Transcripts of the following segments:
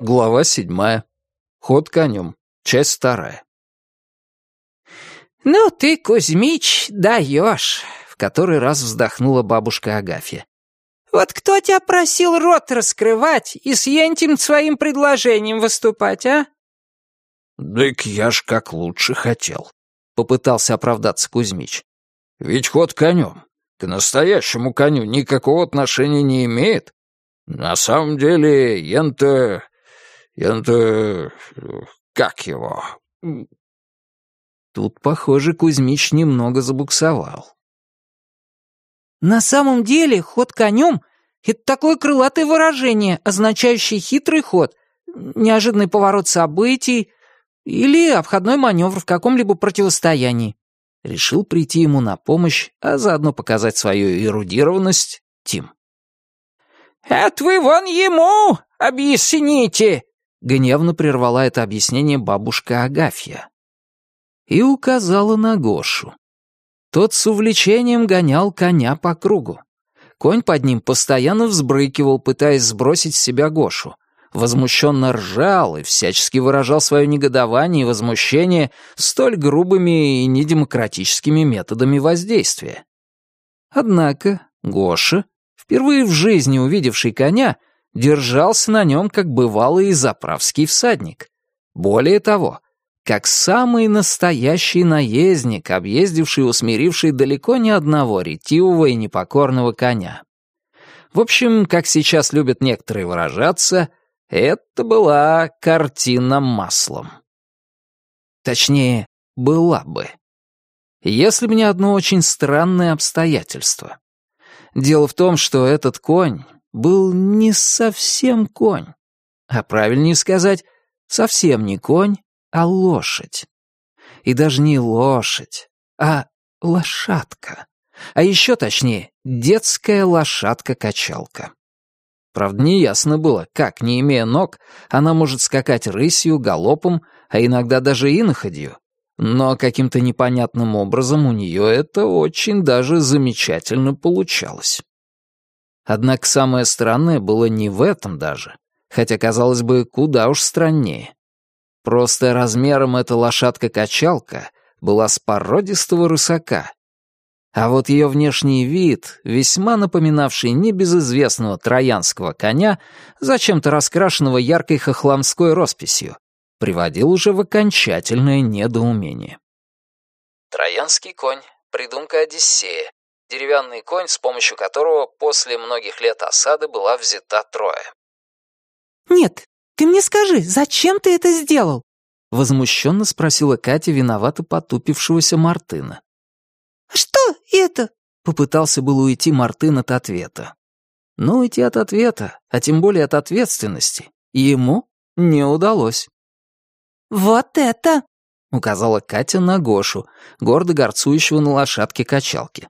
Глава седьмая. Ход конем. Часть вторая. «Ну ты, Кузьмич, даешь!» — в который раз вздохнула бабушка Агафья. «Вот кто тебя просил рот раскрывать и с ентим своим предложением выступать, а?» «Дык я ж как лучше хотел», — попытался оправдаться Кузьмич. «Ведь ход конем к настоящему коню никакого отношения не имеет. На самом деле, ента я-то... как его?» Тут, похоже, Кузьмич немного забуксовал. «На самом деле ход конем — это такое крылатое выражение, означающее хитрый ход, неожиданный поворот событий или обходной маневр в каком-либо противостоянии». Решил прийти ему на помощь, а заодно показать свою эрудированность Тим. «Это вы вон ему объясните!» Гневно прервала это объяснение бабушка Агафья. И указала на Гошу. Тот с увлечением гонял коня по кругу. Конь под ним постоянно взбрыкивал, пытаясь сбросить с себя Гошу. Возмущенно ржал и всячески выражал свое негодование и возмущение столь грубыми и недемократическими методами воздействия. Однако Гоша, впервые в жизни увидевший коня, держался на нем, как бывалый заправский всадник. Более того, как самый настоящий наездник, объездивший и усмиривший далеко не одного ретивого и непокорного коня. В общем, как сейчас любят некоторые выражаться, это была картина маслом. Точнее, была бы. Если бы не одно очень странное обстоятельство. Дело в том, что этот конь был не совсем конь, а правильнее сказать, совсем не конь, а лошадь. И даже не лошадь, а лошадка. А еще точнее, детская лошадка-качалка. Правда, неясно было, как, не имея ног, она может скакать рысью, галопом, а иногда даже иноходью. Но каким-то непонятным образом у нее это очень даже замечательно получалось. Однако самое странное было не в этом даже, хотя, казалось бы, куда уж страннее. Просто размером эта лошадка-качалка была с породистого рысака. А вот ее внешний вид, весьма напоминавший небезызвестного троянского коня, зачем-то раскрашенного яркой хохламской росписью, приводил уже в окончательное недоумение. Троянский конь, придумка Одиссея, деревянный конь, с помощью которого после многих лет осады была взята Троя. «Нет, ты мне скажи, зачем ты это сделал?» Возмущенно спросила Катя виновато потупившегося Мартына. «А что это?» — попытался был уйти Мартын от ответа. Но уйти от ответа, а тем более от ответственности, ему не удалось. «Вот это!» — указала Катя на Гошу, гордо горцующего на лошадке-качалке.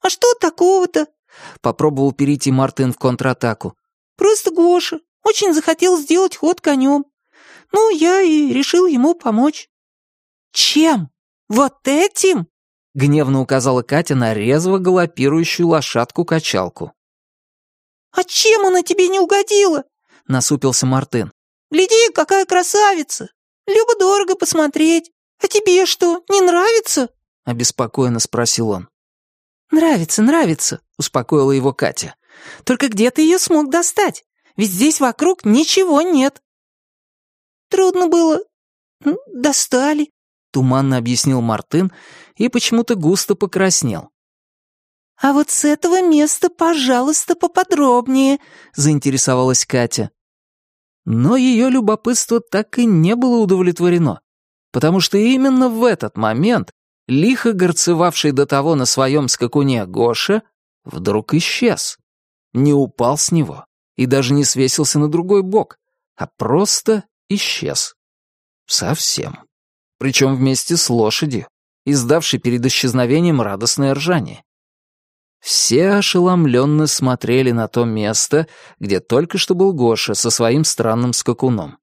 «А что такого-то?» — попробовал перейти Мартын в контратаку. «Просто Гоша. Очень захотел сделать ход конем. Ну, я и решил ему помочь». «Чем? Вот этим?» — гневно указала Катя на резво галопирующую лошадку-качалку. «А чем она тебе не угодила?» — насупился Мартын. «Гляди, какая красавица! Любо-дорого посмотреть. А тебе что, не нравится?» — обеспокоенно спросил он. «Нравится, нравится», — успокоила его Катя. «Только где ты ее смог достать? Ведь здесь вокруг ничего нет». «Трудно было. Достали», — туманно объяснил Мартын и почему-то густо покраснел. «А вот с этого места, пожалуйста, поподробнее», — заинтересовалась Катя. Но ее любопытство так и не было удовлетворено, потому что именно в этот момент лихо горцевавший до того на своем скакуне Гоша, вдруг исчез. Не упал с него и даже не свесился на другой бок, а просто исчез. Совсем. Причем вместе с лошадью, издавшей перед исчезновением радостное ржание. Все ошеломленно смотрели на то место, где только что был Гоша со своим странным скакуном.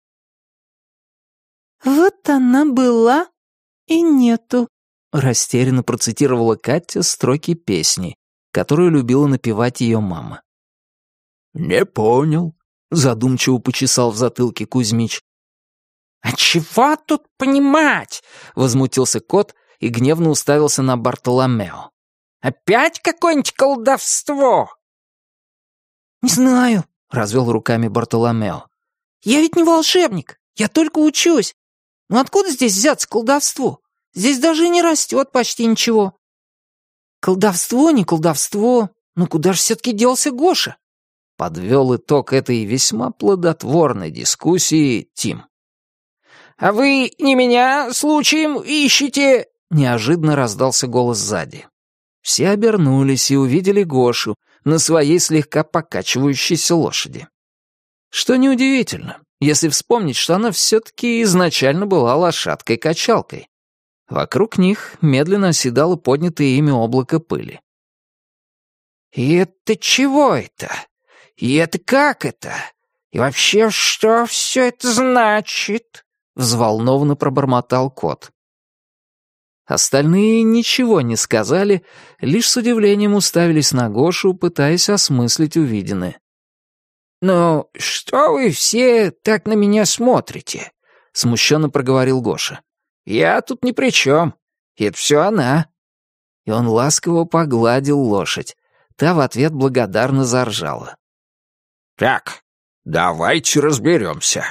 «Вот она была и нету», Растерянно процитировала Катя строки песни, которую любила напевать ее мама. «Не понял. задумчиво почесал в затылке Кузьмич. «А чего тут понимать?» — возмутился кот и гневно уставился на Бартоломео. «Опять какое-нибудь колдовство?» «Не знаю», — развел руками Бартоломео. «Я ведь не волшебник, я только учусь. Ну откуда здесь взяться колдовство? Здесь даже не растет почти ничего». «Колдовство, не колдовство. Ну куда же все-таки делся Гоша?» Подвел итог этой весьма плодотворной дискуссии Тим. «А вы не меня случаем ищете?» Неожиданно раздался голос сзади. Все обернулись и увидели Гошу на своей слегка покачивающейся лошади. Что неудивительно, если вспомнить, что она все-таки изначально была лошадкой-качалкой. Вокруг них медленно оседало поднятое ими облако пыли. «И это чего это? И это как это? И вообще, что все это значит?» — взволнованно пробормотал кот. Остальные ничего не сказали, лишь с удивлением уставились на Гошу, пытаясь осмыслить увиденное. «Ну, что вы все так на меня смотрите?» — смущенно проговорил Гоша. «Я тут ни при чем. Это все она». И он ласково погладил лошадь. Та в ответ благодарно заржала. «Так, давайте разберемся»,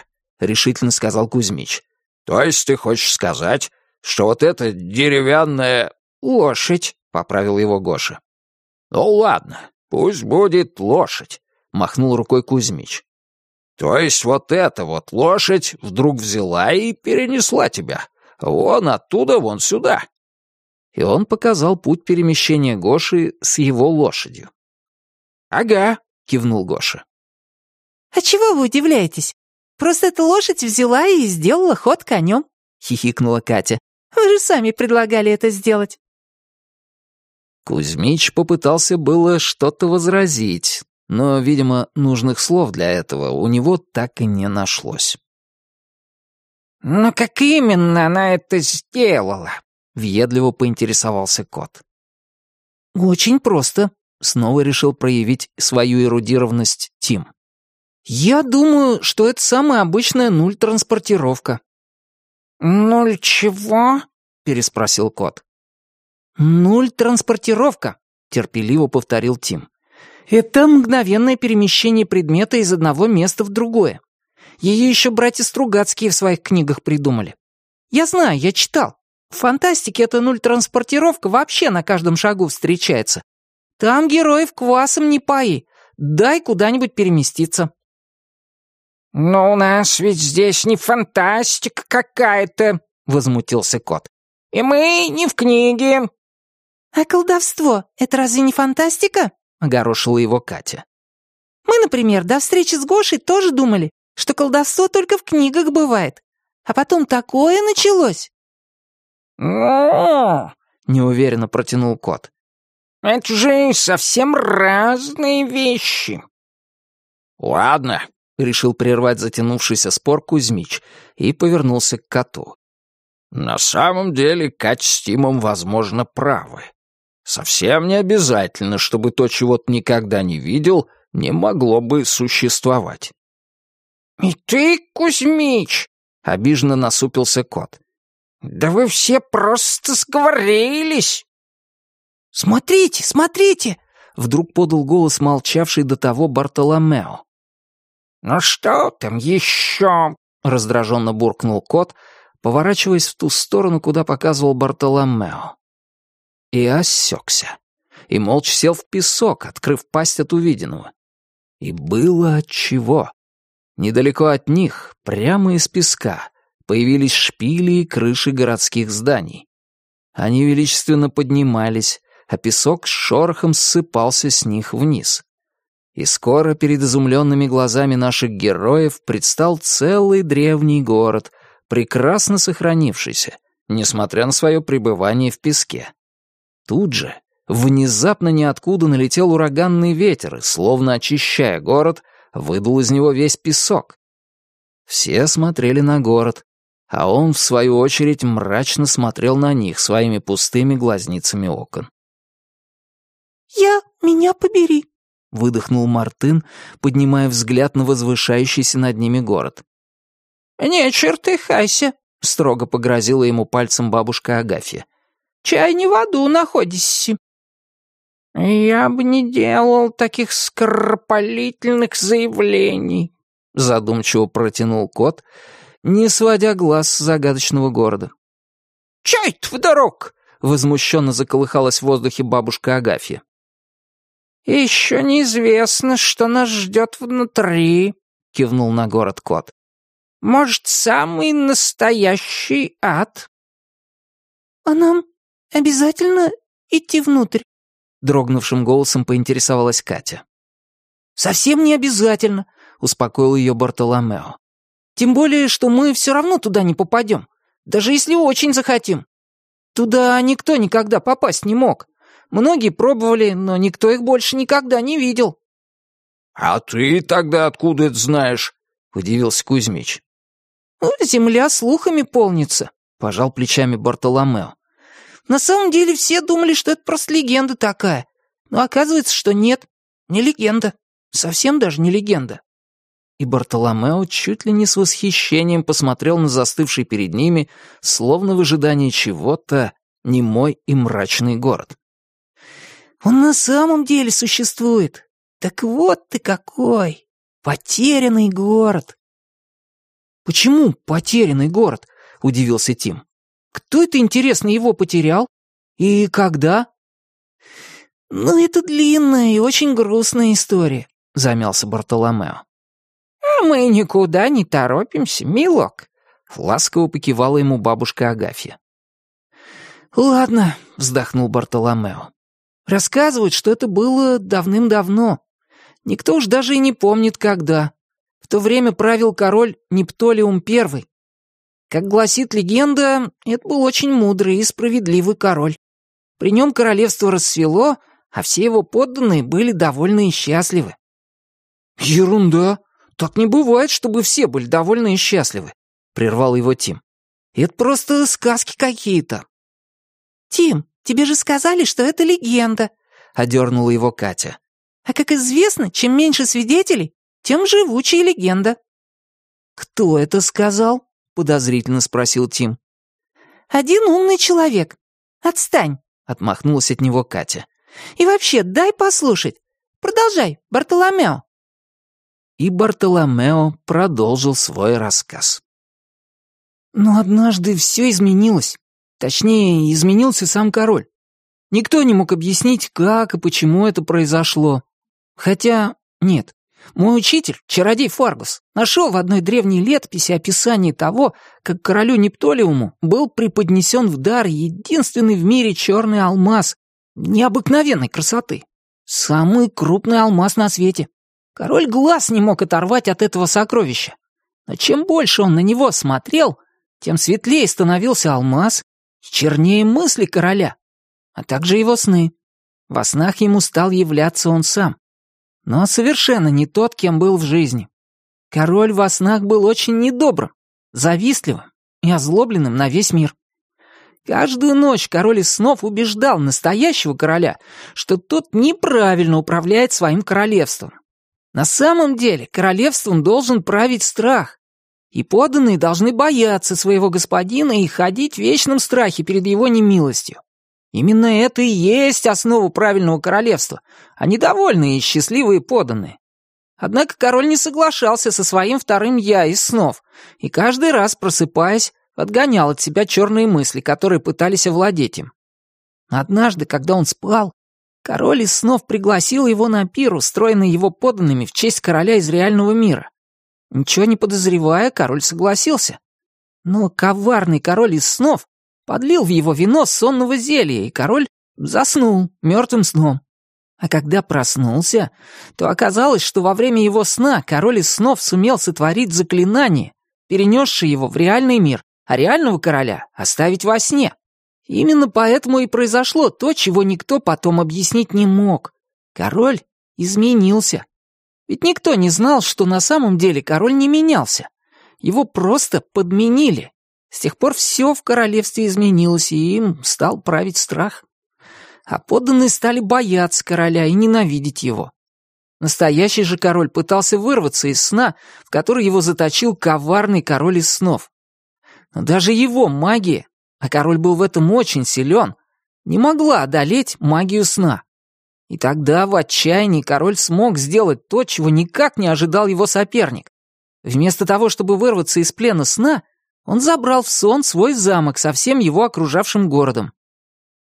решительно сказал Кузьмич. «То есть ты хочешь сказать, что вот эта деревянная лошадь?» — поправил его Гоша. «Ну ладно, пусть будет лошадь», — махнул рукой Кузьмич. «То есть вот эта вот лошадь вдруг взяла и перенесла тебя. Вон оттуда, вон сюда». И он показал путь перемещения Гоши с его лошадью. «Ага», — кивнул Гоша. «А чего вы удивляетесь? Просто эта лошадь взяла и сделала ход конем», — хихикнула Катя. «Вы же сами предлагали это сделать». Кузьмич попытался было что-то возразить, но, видимо, нужных слов для этого у него так и не нашлось. «Но как именно она это сделала?» — въедливо поинтересовался кот. «Очень просто», — снова решил проявить свою эрудированность Тим. «Я думаю, что это самая обычная нуль-транспортировка». «Нуль чего?» — переспросил кот. «Нуль-транспортировка», — терпеливо повторил Тим. «Это мгновенное перемещение предмета из одного места в другое. Ее еще братья Стругацкие в своих книгах придумали. Я знаю, я читал. В фантастике эта нуль-транспортировка вообще на каждом шагу встречается. Там героев квасом не пои. Дай куда-нибудь переместиться. «Но у нас ведь здесь не фантастика какая-то», — возмутился кот. «И мы не в книге». «А колдовство — это разве не фантастика?» — огорошила его Катя. «Мы, например, до встречи с Гошей тоже думали, что колдовство только в книгах бывает. А потом такое началось». Неуверенно протянул кот. «Это же совсем разные вещи». «Ладно, решил прервать затянувшийся спор Кузьмич и повернулся к коту. На самом деле Кать с Тимом, возможно, правы. Совсем не обязательно, чтобы то, чего ты никогда не видел, не могло бы существовать. «И ты, Кузьмич!» — обиженно насупился кот. «Да вы все просто сговорились!» «Смотрите, смотрите!» — вдруг подал голос молчавший до того Бартоломео. «Ну что там еще?» — раздраженно буркнул кот, поворачиваясь в ту сторону, куда показывал Бартоломео. И осекся. И молча сел в песок, открыв пасть от увиденного. И было отчего. Недалеко от них, прямо из песка, появились шпили и крыши городских зданий. Они величественно поднимались, а песок с шорохом ссыпался с них вниз. И скоро перед изумленными глазами наших героев предстал целый древний город, прекрасно сохранившийся, несмотря на свое пребывание в песке. Тут же, внезапно ниоткуда налетел ураганный ветер словно очищая город, выдул из него весь песок. Все смотрели на город, а он, в свою очередь, мрачно смотрел на них своими пустыми глазницами окон. «Я, меня побери», — выдохнул Мартын, поднимая взгляд на возвышающийся над ними город. «Не чертыхайся», — строго погрозила ему пальцем бабушка Агафья. «Чай не в аду находишься». «Я бы не делал таких скоропалительных заявлений», — задумчиво протянул кот, не сводя глаз с загадочного города. «Чай-то вдруг!» — возмущенно заколыхалась в воздухе бабушка Агафья. «Еще неизвестно, что нас ждет внутри», — кивнул на город кот. «Может, самый настоящий ад?» «А нам обязательно идти внутрь?» — дрогнувшим голосом поинтересовалась Катя. «Совсем не обязательно», — успокоил ее Бартоломео. «Тем более, что мы все равно туда не попадем, даже если очень захотим. Туда никто никогда попасть не мог. Многие пробовали, но никто их больше никогда не видел». «А ты тогда откуда это знаешь?» — удивился Кузьмич. «Ну, «Земля слухами полнится», — пожал плечами Бартоломео. «На самом деле все думали, что это просто легенда такая. Но оказывается, что нет, не легенда. Совсем даже не легенда». И Бартоломео чуть ли не с восхищением посмотрел на застывший перед ними, словно в ожидании чего-то, немой и мрачный город. Он на самом деле существует. Так вот ты какой! Потерянный город!» «Почему потерянный город?» — удивился Тим. «Кто это, интересно, его потерял? И когда?» «Ну, это длинная и очень грустная история», — замялся Бартоломео. «А мы никуда не торопимся, милок», — ласково покивала ему бабушка Агафья. «Ладно», — вздохнул Бартоломео. Рассказывают, что это было давным-давно. Никто уж даже и не помнит, когда. В то время правил король Нептолиум I. Как гласит легенда, это был очень мудрый и справедливый король. При нем королевство расцвело, а все его подданные были довольны и счастливы. «Ерунда! Так не бывает, чтобы все были довольны и счастливы», — прервал его Тим. «Это просто сказки какие-то». «Тим, Тебе же сказали, что это легенда», — одернула его Катя. «А как известно, чем меньше свидетелей, тем живучее легенда». «Кто это сказал?» — подозрительно спросил Тим. «Один умный человек. Отстань», — отмахнулась от него Катя. «И вообще, дай послушать. Продолжай, Бартоломео». И Бартоломео продолжил свой рассказ. Но однажды все изменилось. Точнее, изменился сам король. Никто не мог объяснить, как и почему это произошло. Хотя, нет, мой учитель, чародей Фаргус, нашел в одной древней летописи описание того, как королю Нептолиуму был преподнесен в дар единственный в мире черный алмаз необыкновенной красоты. Самый крупный алмаз на свете. Король глаз не мог оторвать от этого сокровища. Но чем больше он на него смотрел, тем светлее становился алмаз, чернее мысли короля, а также его сны. Во снах ему стал являться он сам. Но совершенно не тот, кем был в жизни. Король во снах был очень недобрым, завистливым и озлобленным на весь мир. Каждую ночь король из снов убеждал настоящего короля, что тот неправильно управляет своим королевством. На самом деле королевством должен править страх, и подданные должны бояться своего господина и ходить в вечном страхе перед его немилостью. Именно это и есть основа правильного королевства, а недовольные и счастливые подданные. Однако король не соглашался со своим вторым «я» из снов, и каждый раз, просыпаясь, отгонял от себя черные мысли, которые пытались овладеть им. Однажды, когда он спал, король из снов пригласил его на пир, устроенный его подданными в честь короля из реального мира. Ничего не подозревая, король согласился. Но коварный король из снов подлил в его вино сонного зелья, и король заснул мертвым сном. А когда проснулся, то оказалось, что во время его сна король из снов сумел сотворить заклинание, перенесшее его в реальный мир, а реального короля оставить во сне. Именно поэтому и произошло то, чего никто потом объяснить не мог. Король изменился. Ведь никто не знал, что на самом деле король не менялся. Его просто подменили. С тех пор все в королевстве изменилось, и им стал править страх. А подданные стали бояться короля и ненавидеть его. Настоящий же король пытался вырваться из сна, в который его заточил коварный король из снов. Но даже его магия, а король был в этом очень силен, не могла одолеть магию сна. И тогда в отчаянии король смог сделать то, чего никак не ожидал его соперник. Вместо того, чтобы вырваться из плена сна, он забрал в сон свой замок со всем его окружавшим городом.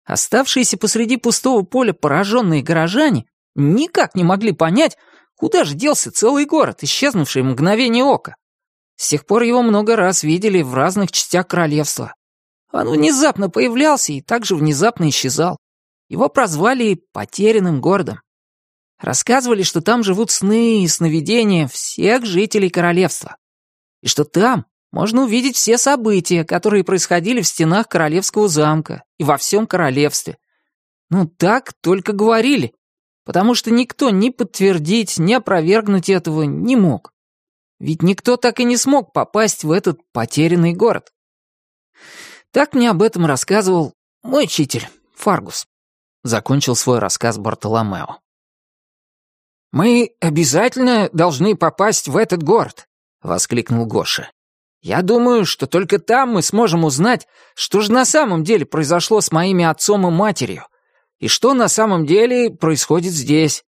Оставшиеся посреди пустого поля пораженные горожане никак не могли понять, куда же делся целый город, исчезнувший в мгновение ока. С тех пор его много раз видели в разных частях королевства. Он внезапно появлялся и также внезапно исчезал. Его прозвали «потерянным городом». Рассказывали, что там живут сны и сновидения всех жителей королевства. И что там можно увидеть все события, которые происходили в стенах королевского замка и во всем королевстве. Ну, так только говорили, потому что никто ни подтвердить, ни опровергнуть этого не мог. Ведь никто так и не смог попасть в этот потерянный город. Так мне об этом рассказывал мой учитель, Фаргус. Закончил свой рассказ Бартоломео. «Мы обязательно должны попасть в этот город», — воскликнул Гоша. «Я думаю, что только там мы сможем узнать, что же на самом деле произошло с моими отцом и матерью, и что на самом деле происходит здесь.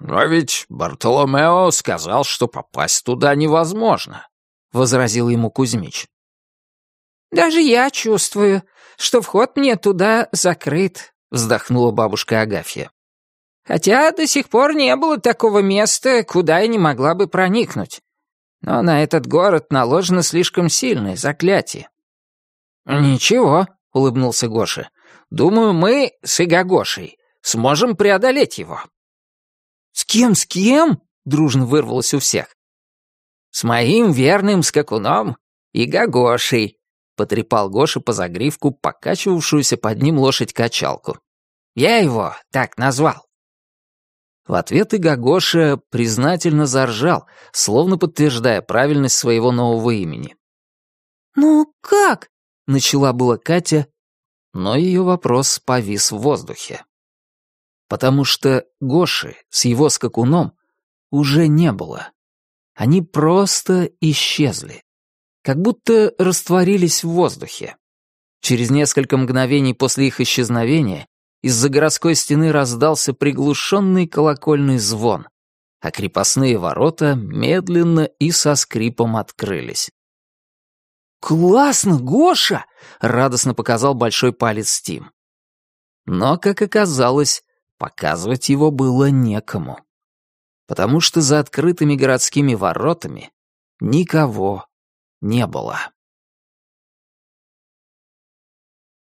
«Но ведь Бартоломео сказал, что попасть туда невозможно», — возразил ему Кузьмич. «Даже я чувствую, что вход мне туда закрыт», — вздохнула бабушка Агафья. «Хотя до сих пор не было такого места, куда я не могла бы проникнуть. Но на этот город наложено слишком сильное заклятие». «Ничего», — улыбнулся Гоша. Думаю, мы с Игогошей сможем преодолеть его». «С кем, с кем?» — дружно вырвалось у всех. «С моим верным скакуном Игогошей», — потрепал Гоша по загривку покачивавшуюся под ним лошадь-качалку. «Я его так назвал». В ответ Игогоша признательно заржал, словно подтверждая правильность своего нового имени. «Ну как?» — начала была Катя, но ее вопрос повис в воздухе. Потому что Гоши с его скакуном уже не было. Они просто исчезли. Как будто растворились в воздухе. Через несколько мгновений после их исчезновения из-за городской стены раздался приглушенный колокольный звон, а крепостные ворота медленно и со скрипом открылись. «Классно, Гоша!» — радостно показал большой палец Стим. Но, как оказалось, показывать его было некому. Потому что за открытыми городскими воротами никого не было.